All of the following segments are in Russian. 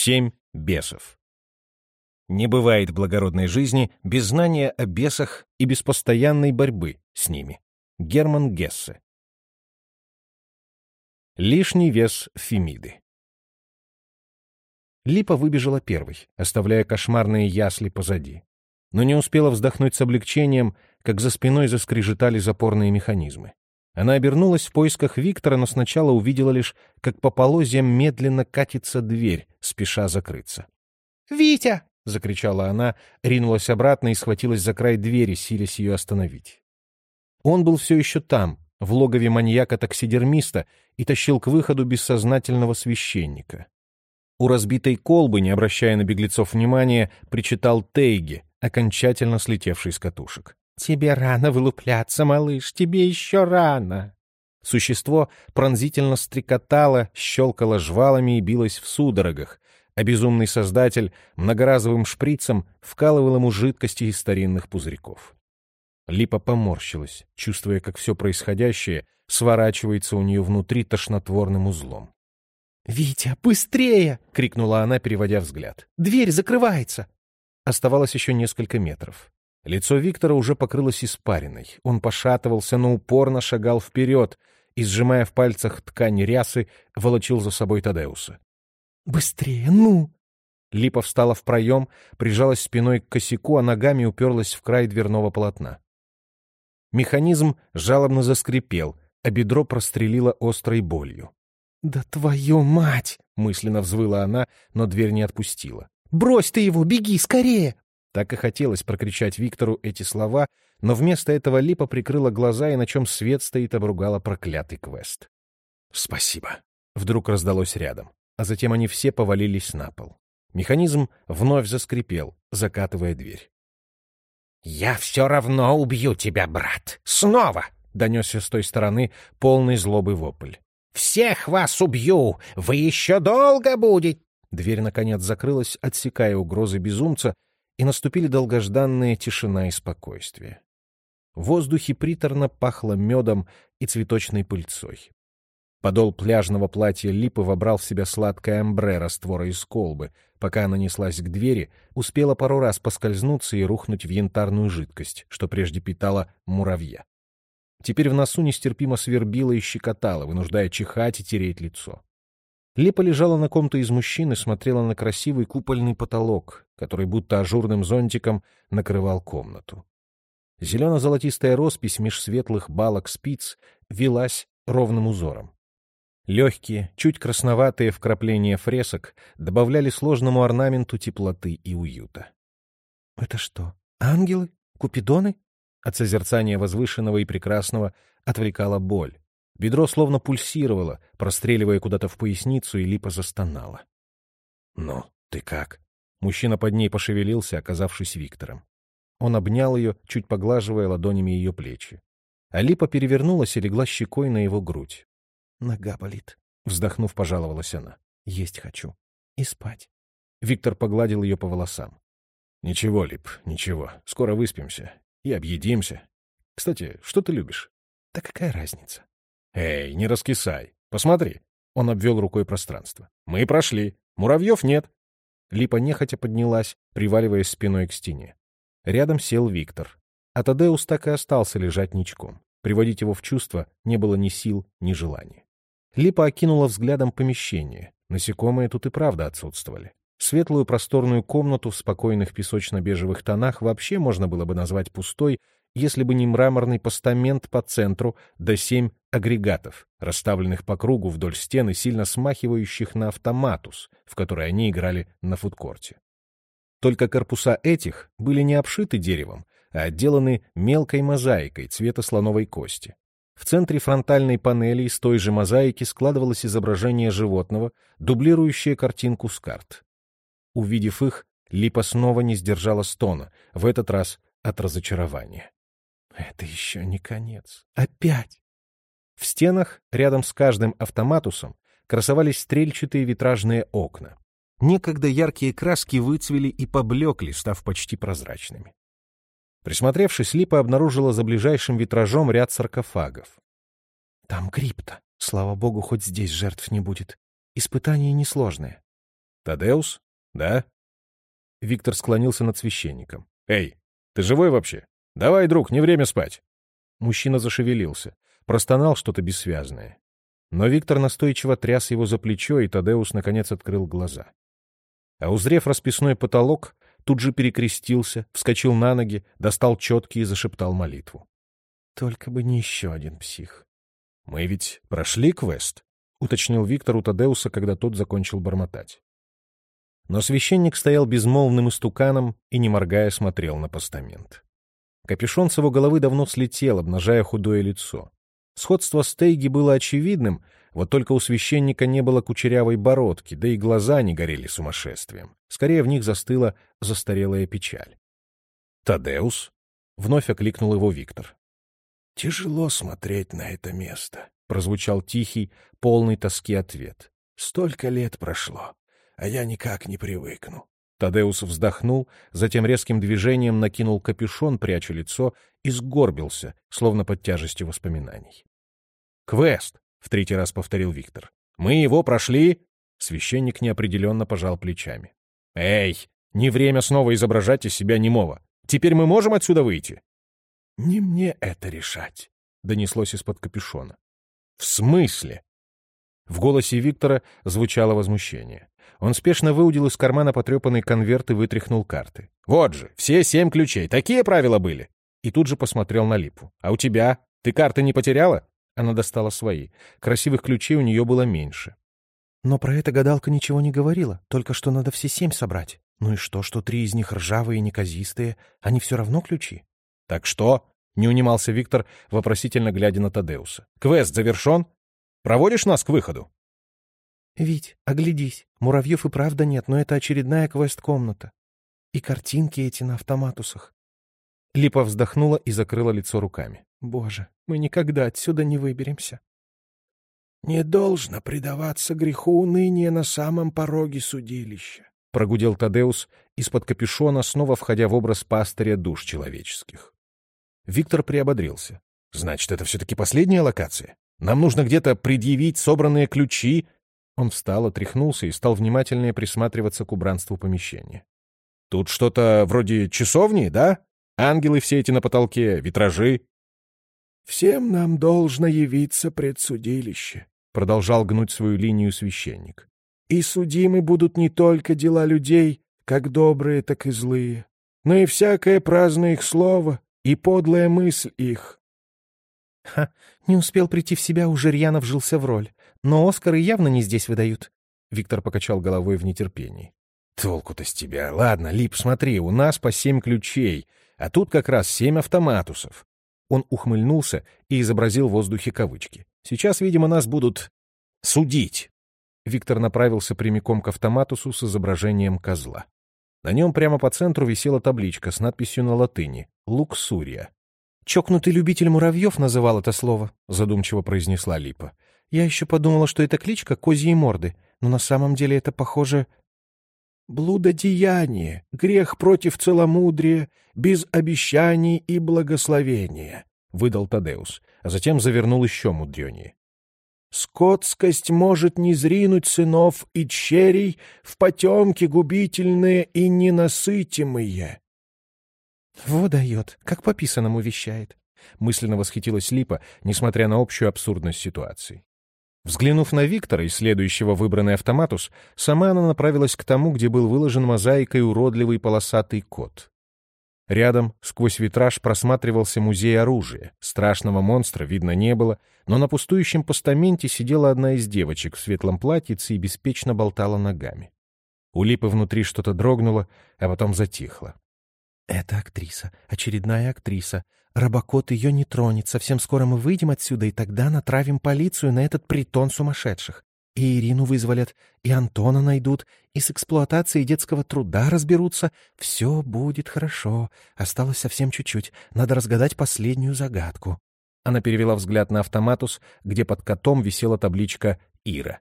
Семь бесов. Не бывает благородной жизни без знания о бесах и без постоянной борьбы с ними. Герман Гессе. Лишний вес Фемиды. Липа выбежала первой, оставляя кошмарные ясли позади. Но не успела вздохнуть с облегчением, как за спиной заскрежетали запорные механизмы. Она обернулась в поисках Виктора, но сначала увидела лишь, как по полозьям медленно катится дверь, спеша закрыться. «Витя!» — закричала она, ринулась обратно и схватилась за край двери, силясь ее остановить. Он был все еще там, в логове маньяка-таксидермиста, и тащил к выходу бессознательного священника. У разбитой колбы, не обращая на беглецов внимания, причитал Тейги, окончательно слетевший с катушек. «Тебе рано вылупляться, малыш, тебе еще рано!» Существо пронзительно стрекотало, щелкало жвалами и билось в судорогах, а безумный создатель многоразовым шприцем вкалывал ему жидкости из старинных пузырьков. Липа поморщилась, чувствуя, как все происходящее сворачивается у нее внутри тошнотворным узлом. «Витя, быстрее!» — крикнула она, переводя взгляд. «Дверь закрывается!» Оставалось еще несколько метров. Лицо Виктора уже покрылось испариной. Он пошатывался, но упорно шагал вперед и, сжимая в пальцах ткань рясы, волочил за собой Тадеуса. «Быстрее, ну!» Липа встала в проем, прижалась спиной к косяку, а ногами уперлась в край дверного полотна. Механизм жалобно заскрипел, а бедро прострелило острой болью. «Да твою мать!» — мысленно взвыла она, но дверь не отпустила. «Брось ты его, беги, скорее!» Так и хотелось прокричать Виктору эти слова, но вместо этого Липа прикрыла глаза и на чем свет стоит обругала проклятый квест. «Спасибо!» — вдруг раздалось рядом, а затем они все повалились на пол. Механизм вновь заскрипел, закатывая дверь. «Я все равно убью тебя, брат! Снова!» — донесся с той стороны полный злобы вопль. «Всех вас убью! Вы еще долго будете!» Дверь, наконец, закрылась, отсекая угрозы безумца, и наступили долгожданные тишина и спокойствие. В воздухе приторно пахло медом и цветочной пыльцой. Подол пляжного платья Липы вобрал в себя сладкое амбре раствора из колбы. Пока она неслась к двери, успела пару раз поскользнуться и рухнуть в янтарную жидкость, что прежде питала муравья. Теперь в носу нестерпимо свербило и щекотало, вынуждая чихать и тереть лицо. Липа лежала на ком-то из мужчин и смотрела на красивый купольный потолок, который будто ажурным зонтиком накрывал комнату. Зелено-золотистая роспись меж светлых балок спиц велась ровным узором. Легкие, чуть красноватые вкрапления фресок добавляли сложному орнаменту теплоты и уюта. — Это что, ангелы? Купидоны? От созерцания возвышенного и прекрасного отвлекала боль. Бедро словно пульсировало, простреливая куда-то в поясницу, и липа застонала. «Ну, ты как?» Мужчина под ней пошевелился, оказавшись Виктором. Он обнял ее, чуть поглаживая ладонями ее плечи. А липа перевернулась и легла щекой на его грудь. «Нога болит», — вздохнув, пожаловалась она. «Есть хочу. И спать». Виктор погладил ее по волосам. «Ничего, Лип, ничего. Скоро выспимся. И объедимся. Кстати, что ты любишь?» «Да какая разница?» «Эй, не раскисай. Посмотри». Он обвел рукой пространство. «Мы прошли. Муравьев нет». Липа нехотя поднялась, приваливаясь спиной к стене. Рядом сел Виктор. А Тадеус так и остался лежать ничком. Приводить его в чувство не было ни сил, ни желания. Липа окинула взглядом помещение. Насекомые тут и правда отсутствовали. Светлую просторную комнату в спокойных песочно-бежевых тонах вообще можно было бы назвать пустой, если бы не мраморный постамент по центру да семь агрегатов, расставленных по кругу вдоль стены, сильно смахивающих на автоматус, в который они играли на фудкорте. Только корпуса этих были не обшиты деревом, а отделаны мелкой мозаикой цвета слоновой кости. В центре фронтальной панели из той же мозаики складывалось изображение животного, дублирующее картинку с карт. Увидев их, Липа снова не сдержала стона, в этот раз от разочарования. Это еще не конец. Опять! В стенах, рядом с каждым автоматусом, красовались стрельчатые витражные окна. Некогда яркие краски выцвели и поблекли, став почти прозрачными. Присмотревшись, Липа обнаружила за ближайшим витражом ряд саркофагов. «Там крипта. Слава богу, хоть здесь жертв не будет. Испытание несложное». Тадеус? Да? Виктор склонился над священником. Эй, ты живой вообще? Давай, друг, не время спать. Мужчина зашевелился, простонал что-то бессвязное. Но Виктор настойчиво тряс его за плечо, и Тадеус наконец открыл глаза. А узрев расписной потолок, тут же перекрестился, вскочил на ноги, достал четки и зашептал молитву. Только бы не еще один псих. — Мы ведь прошли квест? — уточнил Виктор у Тадеуса, когда тот закончил бормотать. Но священник стоял безмолвным истуканом и, не моргая, смотрел на постамент. Капюшон с его головы давно слетел, обнажая худое лицо. Сходство с Тейги было очевидным, вот только у священника не было кучерявой бородки, да и глаза не горели сумасшествием. Скорее в них застыла застарелая печаль. «Тадеус?» — вновь окликнул его Виктор. «Тяжело смотреть на это место», — прозвучал тихий, полный тоски ответ. «Столько лет прошло, а я никак не привыкну». Тадеус вздохнул, затем резким движением накинул капюшон, пряча лицо, и сгорбился, словно под тяжестью воспоминаний. «Квест!» — в третий раз повторил Виктор. «Мы его прошли!» Священник неопределенно пожал плечами. «Эй, не время снова изображать из себя немого. Теперь мы можем отсюда выйти?» «Не мне это решать», — донеслось из-под капюшона. «В смысле?» В голосе Виктора звучало возмущение. Он спешно выудил из кармана потрепанный конверт и вытряхнул карты. «Вот же, все семь ключей. Такие правила были!» И тут же посмотрел на Липу. «А у тебя? Ты карты не потеряла?» Она достала свои. Красивых ключей у нее было меньше. Но про это гадалка ничего не говорила, только что надо все семь собрать. Ну и что, что три из них ржавые и неказистые? Они все равно ключи. «Так что?» — не унимался Виктор, вопросительно глядя на Тадеуса. «Квест завершен? Проводишь нас к выходу?» «Вить, оглядись. Муравьев и правда нет, но это очередная квест-комната. И картинки эти на автоматусах. Липа вздохнула и закрыла лицо руками. «Боже, мы никогда отсюда не выберемся». «Не должно предаваться греху уныния на самом пороге судилища», — прогудел Тадеус из-под капюшона, снова входя в образ пастыря душ человеческих. Виктор приободрился. «Значит, это все-таки последняя локация? Нам нужно где-то предъявить собранные ключи?» Он встал, отряхнулся и стал внимательнее присматриваться к убранству помещения. «Тут что-то вроде часовни, да?» Ангелы все эти на потолке, витражи. «Всем нам должно явиться предсудилище», — продолжал гнуть свою линию священник. «И судимы будут не только дела людей, как добрые, так и злые, но и всякое праздное их слово и подлая мысль их». «Ха, не успел прийти в себя, уже рьяно вжился в роль. Но Оскары явно не здесь выдают». Виктор покачал головой в нетерпении. «Толку-то с тебя. Ладно, Лип, смотри, у нас по семь ключей. А тут как раз семь автоматусов. Он ухмыльнулся и изобразил в воздухе кавычки. Сейчас, видимо, нас будут судить. Виктор направился прямиком к автоматусу с изображением козла. На нем прямо по центру висела табличка с надписью на латыни «Луксурия». «Чокнутый любитель муравьев» называл это слово, — задумчиво произнесла Липа. «Я еще подумала, что это кличка козьей морды, но на самом деле это похоже блудодеяние, грех против целомудрия, без обещаний и благословения», — выдал Тадеус, а затем завернул еще мудренее. «Скотскость может не зринуть сынов и черей в потемки губительные и ненасытимые». «Во дает, как по писанному вещает», — мысленно восхитилась Липа, несмотря на общую абсурдность ситуации. Взглянув на Виктора, исследующего выбранный автоматус, сама она направилась к тому, где был выложен мозаикой уродливый полосатый кот. Рядом, сквозь витраж, просматривался музей оружия. Страшного монстра видно не было, но на пустующем постаменте сидела одна из девочек в светлом платьице и беспечно болтала ногами. У Липы внутри что-то дрогнуло, а потом затихло. «Это актриса, очередная актриса. Робокот ее не тронет. Совсем скоро мы выйдем отсюда, и тогда натравим полицию на этот притон сумасшедших. И Ирину вызволят, и Антона найдут, и с эксплуатацией детского труда разберутся. Все будет хорошо. Осталось совсем чуть-чуть. Надо разгадать последнюю загадку». Она перевела взгляд на автоматус, где под котом висела табличка «Ира».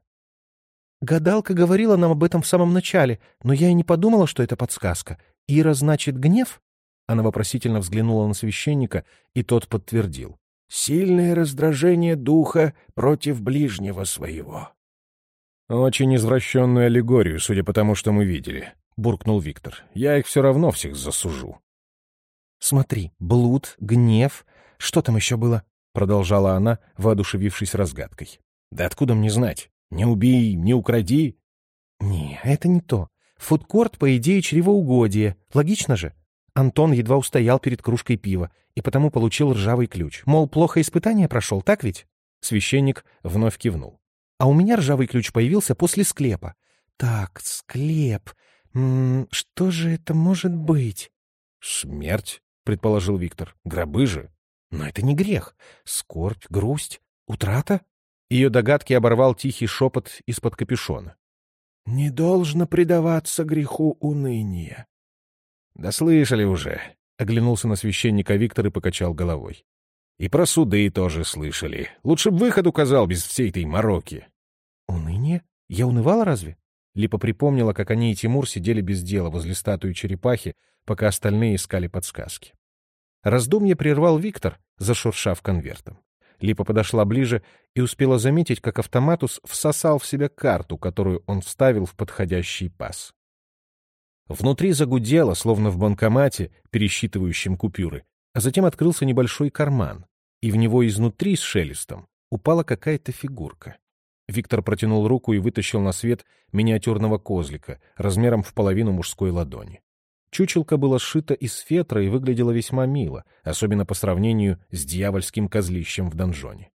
«Гадалка говорила нам об этом в самом начале, но я и не подумала, что это подсказка. Ира значит гнев?» Она вопросительно взглянула на священника, и тот подтвердил. «Сильное раздражение духа против ближнего своего». «Очень извращенную аллегорию, судя по тому, что мы видели», — буркнул Виктор. «Я их все равно всех засужу». «Смотри, блуд, гнев. Что там еще было?» — продолжала она, воодушевившись разгадкой. «Да откуда мне знать? Не убей, не укради». «Не, это не то. Фудкорт, по идее, чревоугодие. Логично же? Антон едва устоял перед кружкой пива и потому получил ржавый ключ. Мол, плохо испытание прошел, так ведь?» Священник вновь кивнул. А у меня ржавый ключ появился после склепа. Так, склеп. М -м, что же это может быть? Смерть, предположил Виктор. Гробы же. Но это не грех. Скорбь, грусть, утрата. Ее догадки оборвал тихий шепот из-под капюшона. Не должно предаваться греху уныния. Да слышали уже, оглянулся на священника Виктор и покачал головой. И про суды тоже слышали. Лучше бы выход указал без всей этой мороки. Уныние? Я унывала разве? Липа припомнила, как они и Тимур сидели без дела возле статуи черепахи, пока остальные искали подсказки. Раздумье прервал Виктор, зашуршав конвертом. Липа подошла ближе и успела заметить, как автоматус всосал в себя карту, которую он вставил в подходящий паз. Внутри загудело, словно в банкомате, пересчитывающем купюры, а затем открылся небольшой карман, и в него изнутри с шелестом упала какая-то фигурка. Виктор протянул руку и вытащил на свет миниатюрного козлика размером в половину мужской ладони. Чучелка была сшита из фетра и выглядела весьма мило, особенно по сравнению с дьявольским козлищем в донжоне.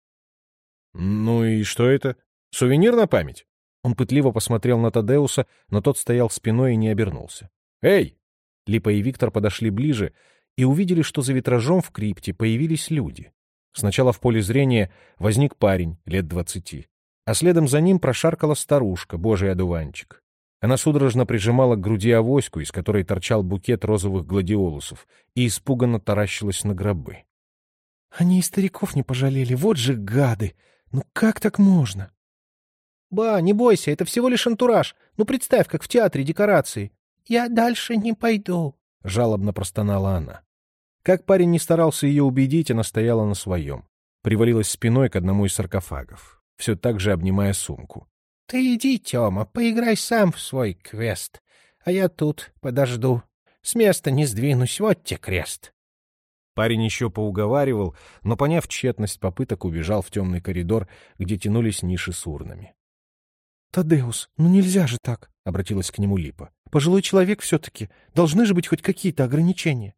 «Ну и что это? Сувенир на память?» Он пытливо посмотрел на Тадеуса, но тот стоял спиной и не обернулся. «Эй!» Липа и Виктор подошли ближе и увидели, что за витражом в крипте появились люди. Сначала в поле зрения возник парень лет двадцати, а следом за ним прошаркала старушка, божий одуванчик. Она судорожно прижимала к груди авоську, из которой торчал букет розовых гладиолусов, и испуганно таращилась на гробы. — Они и стариков не пожалели, вот же гады! Ну как так можно? — Ба, не бойся, это всего лишь антураж. Ну представь, как в театре декорации. — Я дальше не пойду, — жалобно простонала она. Как парень не старался ее убедить, она стояла на своем. Привалилась спиной к одному из саркофагов, все так же обнимая сумку. — Ты иди, Тёма, поиграй сам в свой квест, а я тут подожду. С места не сдвинусь, вот те крест. Парень еще поуговаривал, но, поняв тщетность попыток, убежал в темный коридор, где тянулись ниши с урнами. — Тадеус, ну нельзя же так, — обратилась к нему Липа. — Пожилой человек все-таки. Должны же быть хоть какие-то ограничения.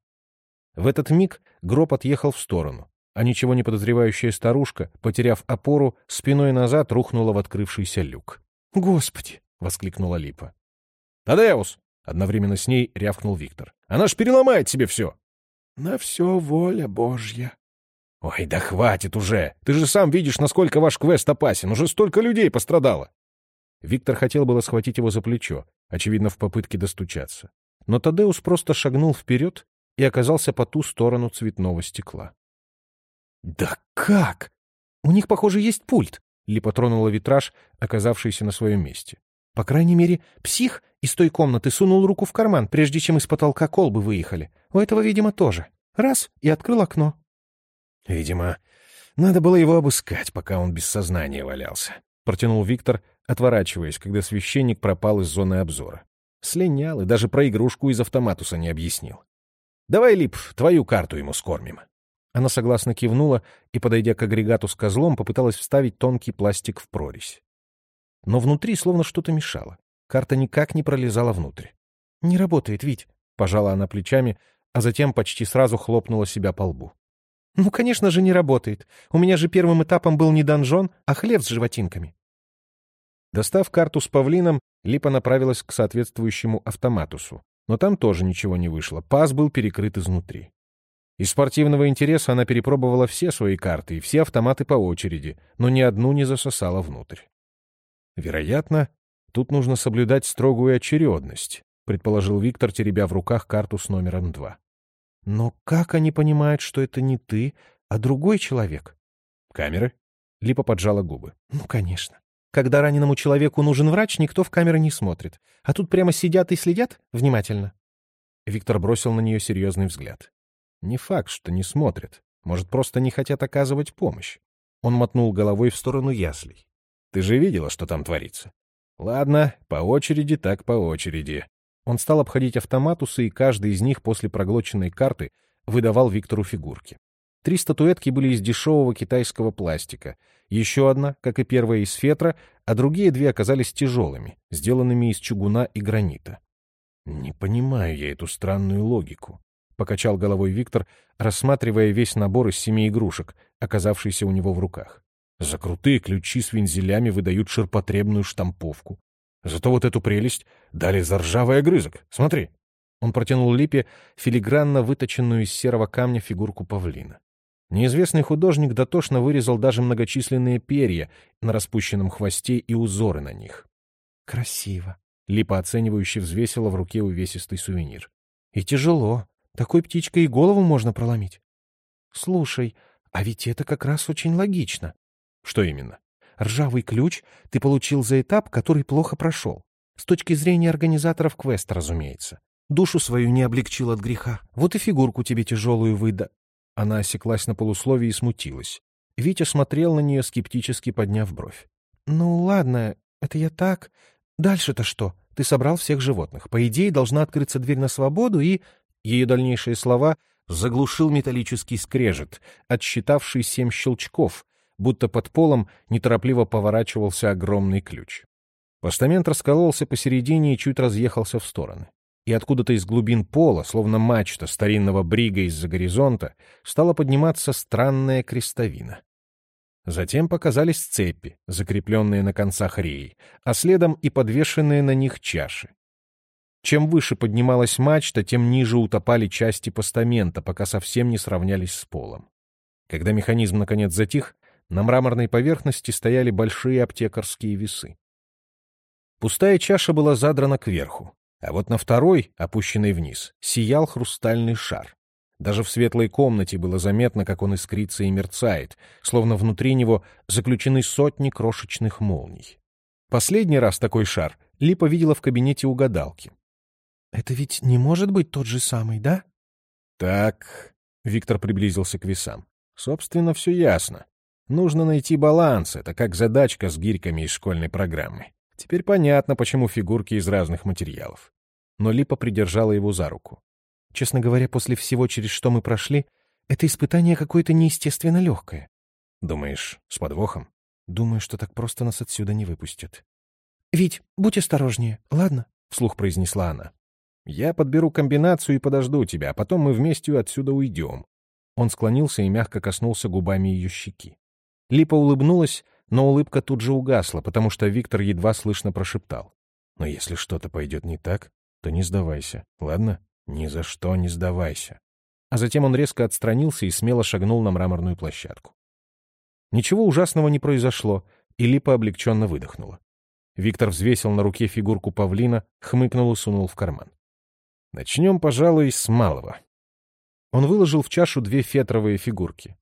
В этот миг гроб отъехал в сторону, а ничего не подозревающая старушка, потеряв опору, спиной назад рухнула в открывшийся люк. «Господи!» — воскликнула Липа. «Тадеус!» — одновременно с ней рявкнул Виктор. «Она ж переломает себе все!» «На все воля Божья!» «Ой, да хватит уже! Ты же сам видишь, насколько ваш квест опасен. Уже столько людей пострадало!» Виктор хотел было схватить его за плечо, очевидно, в попытке достучаться. Но Тадеус просто шагнул вперед и оказался по ту сторону цветного стекла. «Да как? У них, похоже, есть пульт!» Липа тронула витраж, оказавшийся на своем месте. «По крайней мере, псих из той комнаты сунул руку в карман, прежде чем из потолка колбы выехали. У этого, видимо, тоже. Раз — и открыл окно». «Видимо, надо было его обыскать, пока он без сознания валялся», — протянул Виктор, отворачиваясь, когда священник пропал из зоны обзора. Слинял и даже про игрушку из автоматуса не объяснил. Давай, Лип, твою карту ему скормим. Она согласно кивнула и, подойдя к агрегату с козлом, попыталась вставить тонкий пластик в прорезь. Но внутри словно что-то мешало. Карта никак не пролезала внутрь. «Не работает, ведь», — пожала она плечами, а затем почти сразу хлопнула себя по лбу. «Ну, конечно же, не работает. У меня же первым этапом был не донжон, а хлеб с животинками». Достав карту с павлином, Липа направилась к соответствующему автоматусу, но там тоже ничего не вышло, паз был перекрыт изнутри. Из спортивного интереса она перепробовала все свои карты и все автоматы по очереди, но ни одну не засосала внутрь. Вероятно, тут нужно соблюдать строгую очередность, предположил Виктор, теребя в руках карту с номером два. Но как они понимают, что это не ты, а другой человек? Камеры? Липа поджала губы. Ну, конечно. Когда раненому человеку нужен врач, никто в камеры не смотрит. А тут прямо сидят и следят внимательно. Виктор бросил на нее серьезный взгляд. Не факт, что не смотрят. Может, просто не хотят оказывать помощь. Он мотнул головой в сторону яслей. Ты же видела, что там творится? Ладно, по очереди так по очереди. Он стал обходить автоматусы, и каждый из них после проглоченной карты выдавал Виктору фигурки. Три статуэтки были из дешевого китайского пластика, еще одна, как и первая, из фетра, а другие две оказались тяжелыми, сделанными из чугуна и гранита. «Не понимаю я эту странную логику», — покачал головой Виктор, рассматривая весь набор из семи игрушек, оказавшийся у него в руках. За крутые ключи с вензелями выдают ширпотребную штамповку. Зато вот эту прелесть дали за ржавый огрызок. Смотри. Он протянул Липе филигранно выточенную из серого камня фигурку павлина. Неизвестный художник дотошно вырезал даже многочисленные перья на распущенном хвосте и узоры на них. «Красиво!» — Липа оценивающе взвесила в руке увесистый сувенир. «И тяжело. Такой птичкой и голову можно проломить. Слушай, а ведь это как раз очень логично. Что именно? Ржавый ключ ты получил за этап, который плохо прошел. С точки зрения организаторов квеста, разумеется. Душу свою не облегчил от греха. Вот и фигурку тебе тяжелую выда. Она осеклась на полусловие и смутилась. Витя смотрел на нее, скептически подняв бровь. — Ну, ладно, это я так. Дальше-то что? Ты собрал всех животных. По идее, должна открыться дверь на свободу и... Ее дальнейшие слова заглушил металлический скрежет, отсчитавший семь щелчков, будто под полом неторопливо поворачивался огромный ключ. Постамент раскололся посередине и чуть разъехался в стороны. И откуда-то из глубин пола, словно мачта старинного брига из-за горизонта, стала подниматься странная крестовина. Затем показались цепи, закрепленные на концах реи, а следом и подвешенные на них чаши. Чем выше поднималась мачта, тем ниже утопали части постамента, пока совсем не сравнялись с полом. Когда механизм наконец затих, на мраморной поверхности стояли большие аптекарские весы. Пустая чаша была задрана кверху, а вот на второй, опущенной вниз, сиял хрустальный шар. Даже в светлой комнате было заметно, как он искрится и мерцает, словно внутри него заключены сотни крошечных молний. Последний раз такой шар Липа видела в кабинете у гадалки. «Это ведь не может быть тот же самый, да?» «Так...» — Виктор приблизился к весам. «Собственно, все ясно. Нужно найти баланс, это как задачка с гирьками из школьной программы. Теперь понятно, почему фигурки из разных материалов. Но Липа придержала его за руку. Честно говоря, после всего, через что мы прошли, это испытание какое-то неестественно легкое. Думаешь, с подвохом? Думаю, что так просто нас отсюда не выпустят. «Вить, будь осторожнее, ладно?» — вслух произнесла она. «Я подберу комбинацию и подожду тебя, а потом мы вместе отсюда уйдем». Он склонился и мягко коснулся губами ее щеки. Липа улыбнулась, но улыбка тут же угасла, потому что Виктор едва слышно прошептал. «Но если что-то пойдет не так, то не сдавайся, ладно? Ни за что не сдавайся». А затем он резко отстранился и смело шагнул на мраморную площадку. Ничего ужасного не произошло, и Липа облегченно выдохнула. Виктор взвесил на руке фигурку павлина, хмыкнул и сунул в карман. «Начнем, пожалуй, с малого». Он выложил в чашу две фетровые фигурки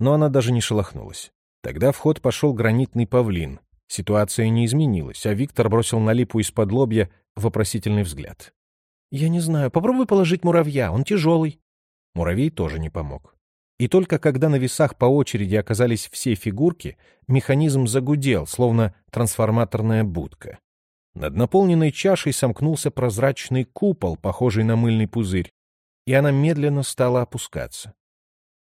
но она даже не шелохнулась. Тогда в ход пошел гранитный павлин. Ситуация не изменилась, а Виктор бросил на липу из-под лобья вопросительный взгляд. «Я не знаю, попробуй положить муравья, он тяжелый». Муравей тоже не помог. И только когда на весах по очереди оказались все фигурки, механизм загудел, словно трансформаторная будка. Над наполненной чашей сомкнулся прозрачный купол, похожий на мыльный пузырь, и она медленно стала опускаться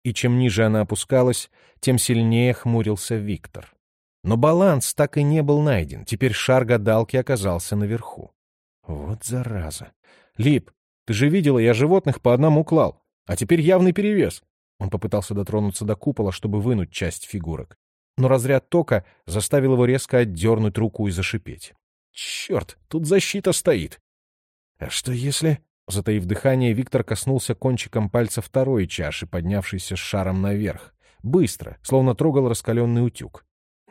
и чем ниже она опускалась, тем сильнее хмурился Виктор. Но баланс так и не был найден, теперь шар гадалки оказался наверху. Вот зараза. Лип, ты же видела, я животных по одному клал, а теперь явный перевес. Он попытался дотронуться до купола, чтобы вынуть часть фигурок. Но разряд тока заставил его резко отдернуть руку и зашипеть. Черт, тут защита стоит. А что если... Затаив дыхание, Виктор коснулся кончиком пальца второй чаши, поднявшейся с шаром наверх. Быстро, словно трогал раскаленный утюг.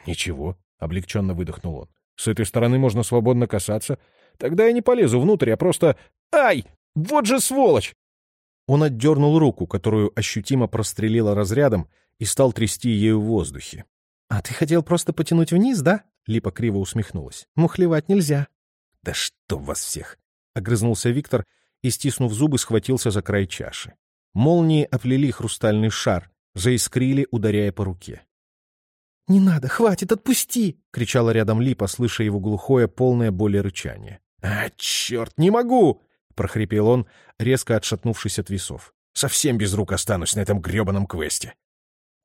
«Ничего», — облегченно выдохнул он. «С этой стороны можно свободно касаться. Тогда я не полезу внутрь, а просто... Ай! Вот же сволочь!» Он отдернул руку, которую ощутимо прострелило разрядом, и стал трясти ею в воздухе. «А ты хотел просто потянуть вниз, да?» Липа криво усмехнулась. «Мухлевать нельзя». «Да что вас всех!» — огрызнулся Виктор и, стиснув зубы, схватился за край чаши. Молнии оплели хрустальный шар, заискрили, ударяя по руке. «Не надо, хватит, отпусти!» — кричала рядом Липа, слыша его глухое, полное боли рычание. «А, черт, не могу!» — прохрипел он, резко отшатнувшись от весов. «Совсем без рук останусь на этом гребаном квесте!»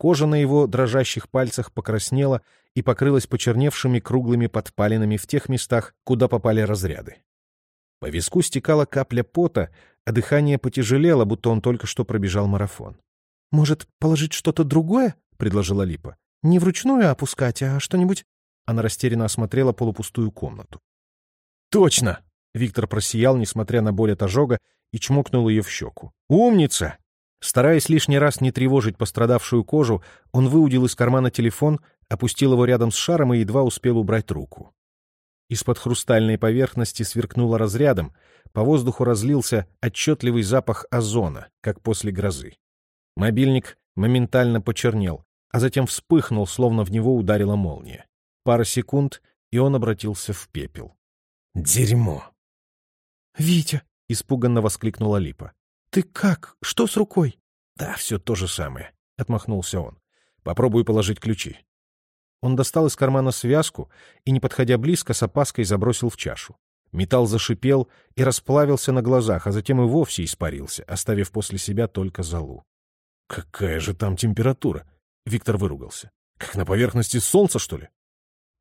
Кожа на его дрожащих пальцах покраснела и покрылась почерневшими круглыми подпалинами в тех местах, куда попали разряды. По виску стекала капля пота, а дыхание потяжелело, будто он только что пробежал марафон. «Может, положить что-то другое?» — предложила Липа. «Не вручную опускать, а что-нибудь...» Она растерянно осмотрела полупустую комнату. «Точно!» — Виктор просиял, несмотря на боль от ожога, и чмокнул ее в щеку. «Умница!» Стараясь лишний раз не тревожить пострадавшую кожу, он выудил из кармана телефон, опустил его рядом с шаром и едва успел убрать руку. Из-под хрустальной поверхности сверкнуло разрядом, по воздуху разлился отчетливый запах озона, как после грозы. Мобильник моментально почернел, а затем вспыхнул, словно в него ударила молния. Пара секунд, и он обратился в пепел. «Дерьмо!» «Витя!» — испуганно воскликнула Липа. «Ты как? Что с рукой?» «Да, все то же самое», — отмахнулся он. «Попробую положить ключи». Он достал из кармана связку и, не подходя близко, с опаской забросил в чашу. Металл зашипел и расплавился на глазах, а затем и вовсе испарился, оставив после себя только золу. «Какая же там температура?» — Виктор выругался. «Как на поверхности солнца, что ли?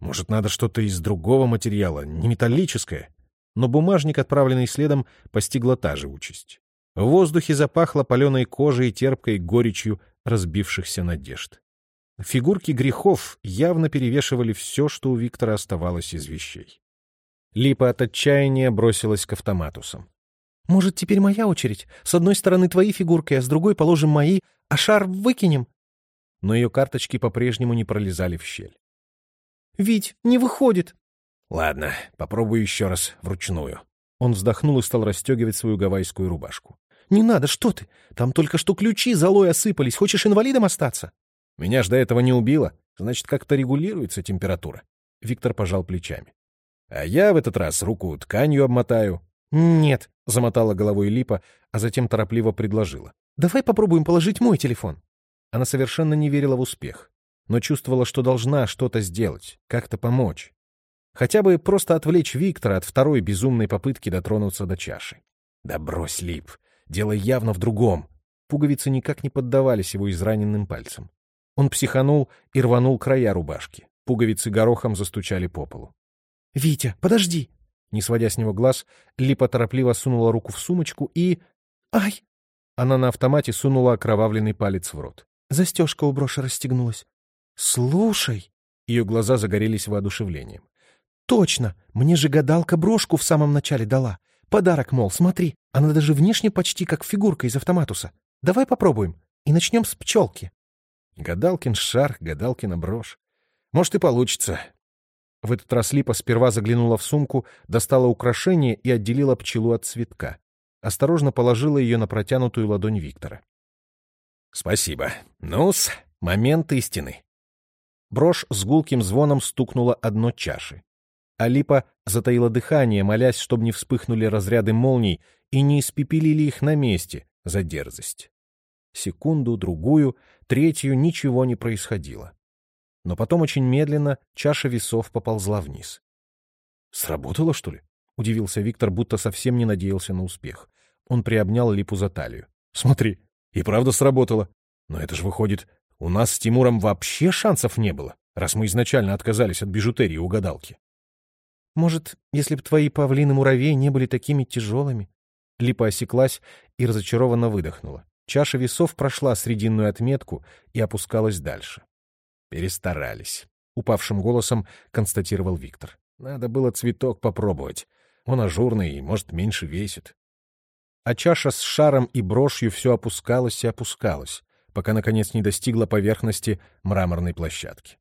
Может, надо что-то из другого материала, не металлическое?» Но бумажник, отправленный следом, постигла та же участь. В воздухе запахло паленой кожей и терпкой горечью разбившихся надежд. Фигурки грехов явно перевешивали все, что у Виктора оставалось из вещей. Липа от отчаяния бросилась к автоматусам. «Может, теперь моя очередь? С одной стороны твои фигурки, а с другой положим мои, а шар выкинем?» Но ее карточки по-прежнему не пролезали в щель. «Вить, не выходит!» «Ладно, попробую еще раз вручную». Он вздохнул и стал расстегивать свою гавайскую рубашку. «Не надо, что ты! Там только что ключи золой осыпались. Хочешь инвалидом остаться?» «Меня ж до этого не убило. Значит, как-то регулируется температура». Виктор пожал плечами. «А я в этот раз руку тканью обмотаю». «Нет», — замотала головой Липа, а затем торопливо предложила. «Давай попробуем положить мой телефон». Она совершенно не верила в успех, но чувствовала, что должна что-то сделать, как-то помочь. Хотя бы просто отвлечь Виктора от второй безумной попытки дотронуться до чаши. «Да брось, Лип, Дело явно в другом. Пуговицы никак не поддавались его израненным пальцам. Он психанул и рванул края рубашки. Пуговицы горохом застучали по полу. — Витя, подожди! Не сводя с него глаз, Липа торопливо сунула руку в сумочку и... Ай! Она на автомате сунула окровавленный палец в рот. Застежка у броши расстегнулась. «Слушай!» Ее глаза загорелись воодушевлением. «Точно! Мне же гадалка брошку в самом начале дала. Подарок, мол, смотри, она даже внешне почти как фигурка из автоматуса. Давай попробуем. И начнем с пчелки. Гадалкин шар, гадалкина брошь. Может, и получится. В этот раз Липа сперва заглянула в сумку, достала украшение и отделила пчелу от цветка. Осторожно положила ее на протянутую ладонь Виктора. «Спасибо. Ну-с, момент истины». Брошь с гулким звоном стукнула одно чаши. Алипа затаила дыхание, молясь, чтобы не вспыхнули разряды молний и не испепелили их на месте за дерзость. Секунду, другую, третью ничего не происходило. Но потом очень медленно чаша весов поползла вниз. «Сработало, что ли?» — удивился Виктор, будто совсем не надеялся на успех. Он приобнял Липу за талию. «Смотри, и правда сработало. Но это же выходит, у нас с Тимуром вообще шансов не было, раз мы изначально отказались от бижутерии у гадалки». Может, если б твои павлины-муравей не были такими тяжелыми?» Липа осеклась и разочарованно выдохнула. Чаша весов прошла срединную отметку и опускалась дальше. «Перестарались», — упавшим голосом констатировал Виктор. «Надо было цветок попробовать. Он ажурный и, может, меньше весит». А чаша с шаром и брошью все опускалась и опускалась, пока, наконец, не достигла поверхности мраморной площадки.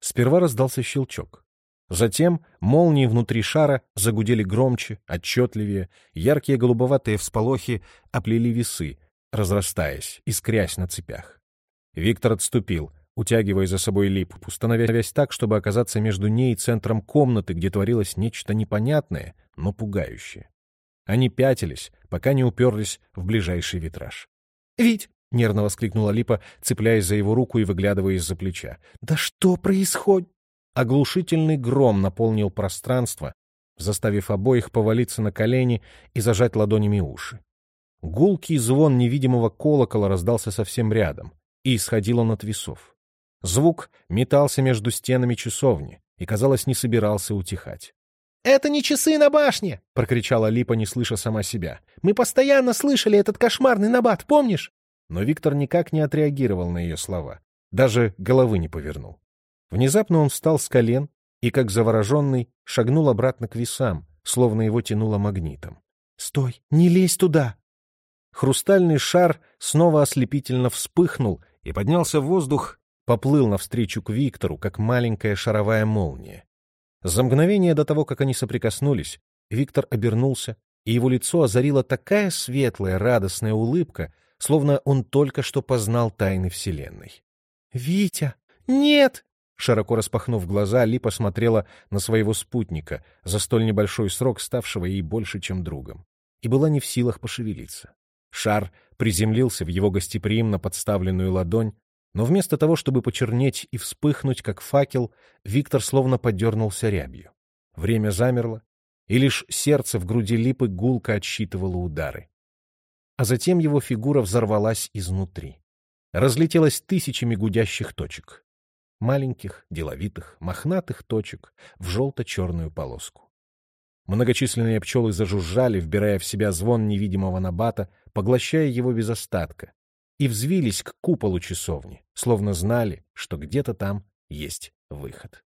Сперва раздался щелчок. Затем молнии внутри шара загудели громче, отчетливее, яркие голубоватые всполохи оплели весы, разрастаясь, искрясь на цепях. Виктор отступил, утягивая за собой липу, становясь так, чтобы оказаться между ней и центром комнаты, где творилось нечто непонятное, но пугающее. Они пятились, пока не уперлись в ближайший витраж. — Вить, — нервно воскликнула Липа, цепляясь за его руку и выглядывая из-за плеча. «Да что происходит?» Оглушительный гром наполнил пространство, заставив обоих повалиться на колени и зажать ладонями уши. Гулкий звон невидимого колокола раздался совсем рядом, и исходил он от весов. Звук метался между стенами часовни и, казалось, не собирался утихать. «Это не часы на башне!» — прокричала Липа, не слыша сама себя. «Мы постоянно слышали этот кошмарный набат, помнишь?» Но Виктор никак не отреагировал на ее слова, даже головы не повернул. Внезапно он встал с колен и, как завороженный, шагнул обратно к весам, словно его тянуло магнитом. «Стой! Не лезь туда!» Хрустальный шар снова ослепительно вспыхнул и поднялся в воздух, поплыл навстречу к Виктору, как маленькая шаровая молния. За мгновение до того, как они соприкоснулись, Виктор обернулся, и его лицо озарила такая светлая, радостная улыбка, словно он только что познал тайны Вселенной. «Витя! Нет!» Широко распахнув глаза, Ли посмотрела на своего спутника, за столь небольшой срок ставшего ей больше, чем другом, и была не в силах пошевелиться. Шар приземлился в его гостеприимно подставленную ладонь, но вместо того, чтобы почернеть и вспыхнуть, как факел, Виктор словно подернулся рябью. Время замерло, и лишь сердце в груди липы гулко отсчитывало удары. А затем его фигура взорвалась изнутри. Разлетелась тысячами гудящих точек маленьких, деловитых, мохнатых точек в желто-черную полоску. Многочисленные пчелы зажужжали, вбирая в себя звон невидимого набата, поглощая его без остатка, и взвились к куполу часовни, словно знали, что где-то там есть выход.